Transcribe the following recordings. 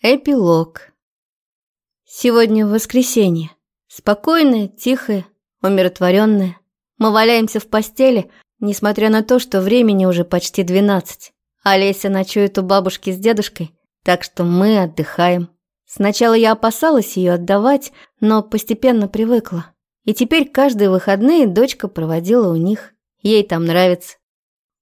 Эпилог. Сегодня воскресенье. Спокойное, тихое, умиротворенное. Мы валяемся в постели, несмотря на то, что времени уже почти двенадцать. Олеся ночует у бабушки с дедушкой, так что мы отдыхаем. Сначала я опасалась ее отдавать, но постепенно привыкла. И теперь каждые выходные дочка проводила у них. Ей там нравится.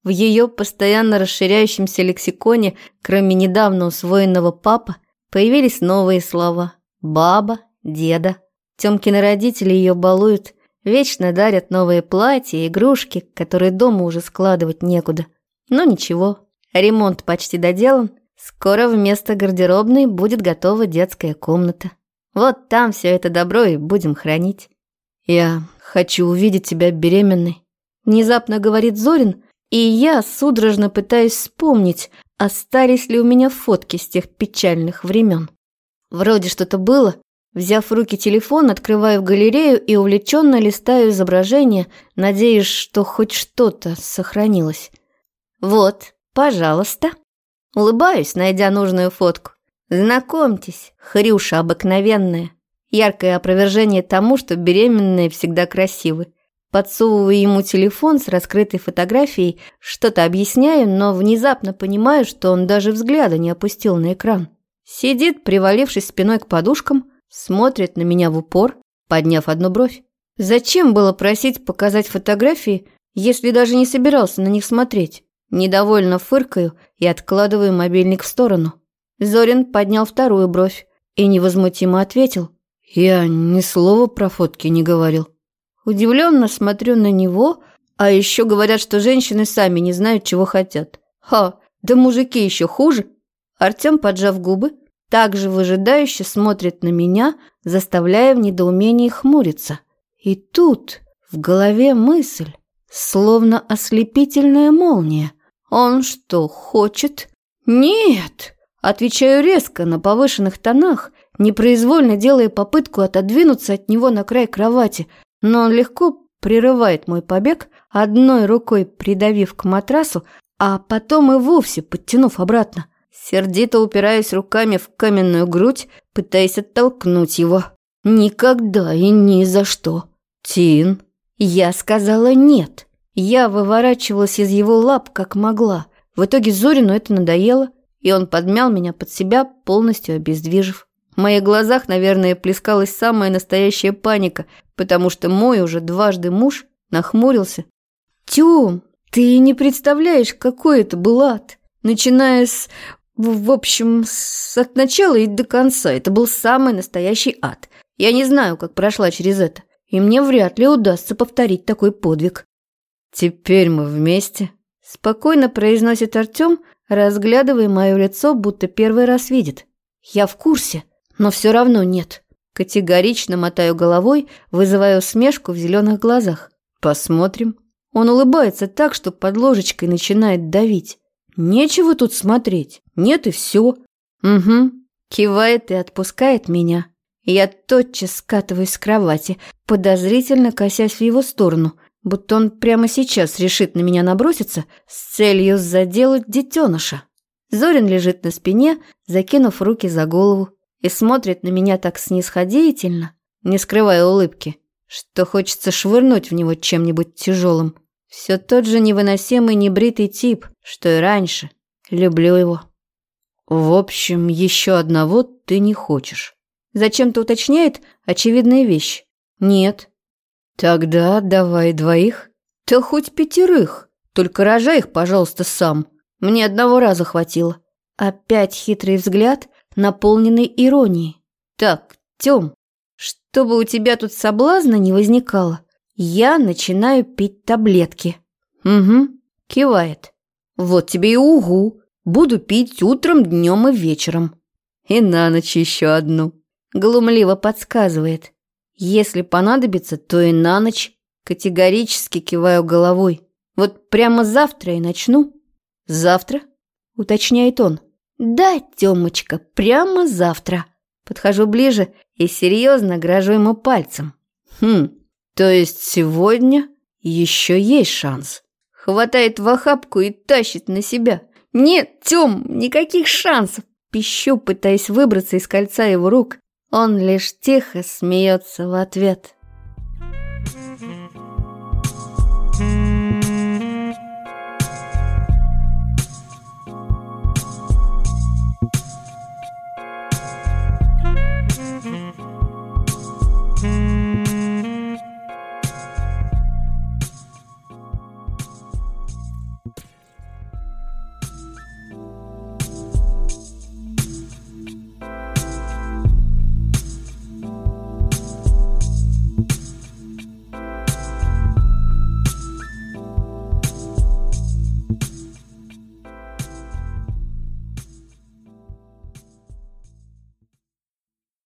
В ее постоянно расширяющемся лексиконе, кроме недавно усвоенного «папа», Появились новые слова. Баба, деда. Тёмкины родители ее балуют, вечно дарят новые платья, игрушки, которые дома уже складывать некуда. Но ничего, ремонт почти доделан. Скоро вместо гардеробной будет готова детская комната. Вот там все это добро и будем хранить. Я хочу увидеть тебя беременной. Внезапно говорит Зорин, и я судорожно пытаюсь вспомнить, остались ли у меня фотки с тех печальных времен. Вроде что-то было. Взяв в руки телефон, открываю галерею и увлеченно листаю изображение, надеясь, что хоть что-то сохранилось. Вот, пожалуйста. Улыбаюсь, найдя нужную фотку. Знакомьтесь, хрюша обыкновенная. Яркое опровержение тому, что беременные всегда красивы. Подсовываю ему телефон с раскрытой фотографией, что-то объясняю, но внезапно понимаю, что он даже взгляда не опустил на экран. Сидит, привалившись спиной к подушкам, смотрит на меня в упор, подняв одну бровь. Зачем было просить показать фотографии, если даже не собирался на них смотреть? Недовольно фыркаю и откладываю мобильник в сторону. Зорин поднял вторую бровь и невозмутимо ответил. «Я ни слова про фотки не говорил». Удивленно смотрю на него, а еще говорят, что женщины сами не знают, чего хотят. Ха, да мужики еще хуже. Артем, поджав губы, также выжидающе смотрит на меня, заставляя в недоумении хмуриться. И тут в голове мысль, словно ослепительная молния. Он что, хочет? Нет! Отвечаю резко, на повышенных тонах, непроизвольно делая попытку отодвинуться от него на край кровати, но он легко прерывает мой побег, одной рукой придавив к матрасу, а потом и вовсе подтянув обратно. Сердито упираясь руками в каменную грудь, пытаясь оттолкнуть его. Никогда и ни за что. Тин. Я сказала нет. Я выворачивалась из его лап, как могла. В итоге Зорину это надоело, и он подмял меня под себя, полностью обездвижив. В моих глазах, наверное, плескалась самая настоящая паника, потому что мой уже дважды муж нахмурился. «Тём, ты не представляешь, какой это был ад. Начиная с... В общем, с от начала и до конца. Это был самый настоящий ад. Я не знаю, как прошла через это, и мне вряд ли удастся повторить такой подвиг». «Теперь мы вместе», – спокойно произносит Артём, разглядывая мое лицо, будто первый раз видит. «Я в курсе» но все равно нет. Категорично мотаю головой, вызывая усмешку в зеленых глазах. Посмотрим. Он улыбается так, что под ложечкой начинает давить. Нечего тут смотреть. Нет и все. Угу. Кивает и отпускает меня. Я тотчас скатываюсь с кровати, подозрительно косясь в его сторону, будто он прямо сейчас решит на меня наброситься с целью заделать детеныша. Зорин лежит на спине, закинув руки за голову и смотрит на меня так снисходительно, не скрывая улыбки, что хочется швырнуть в него чем-нибудь тяжелым. Все тот же невыносимый небритый тип, что и раньше. Люблю его. В общем, еще одного ты не хочешь. Зачем-то уточняет очевидные вещи. Нет. Тогда давай двоих. Да хоть пятерых. Только рожай их, пожалуйста, сам. Мне одного раза хватило. Опять хитрый взгляд наполненный иронией. «Так, Тём, чтобы у тебя тут соблазна не возникало, я начинаю пить таблетки». «Угу», — кивает. «Вот тебе и угу. Буду пить утром, днем и вечером». «И на ночь еще одну», — глумливо подсказывает. «Если понадобится, то и на ночь». Категорически киваю головой. «Вот прямо завтра и начну». «Завтра?» — уточняет он. «Да, Тёмочка, прямо завтра». Подхожу ближе и серьезно грожу ему пальцем. «Хм, то есть сегодня еще есть шанс?» Хватает в охапку и тащит на себя. «Нет, Тём, никаких шансов. пищу, пытаясь выбраться из кольца его рук. Он лишь тихо смеется в ответ.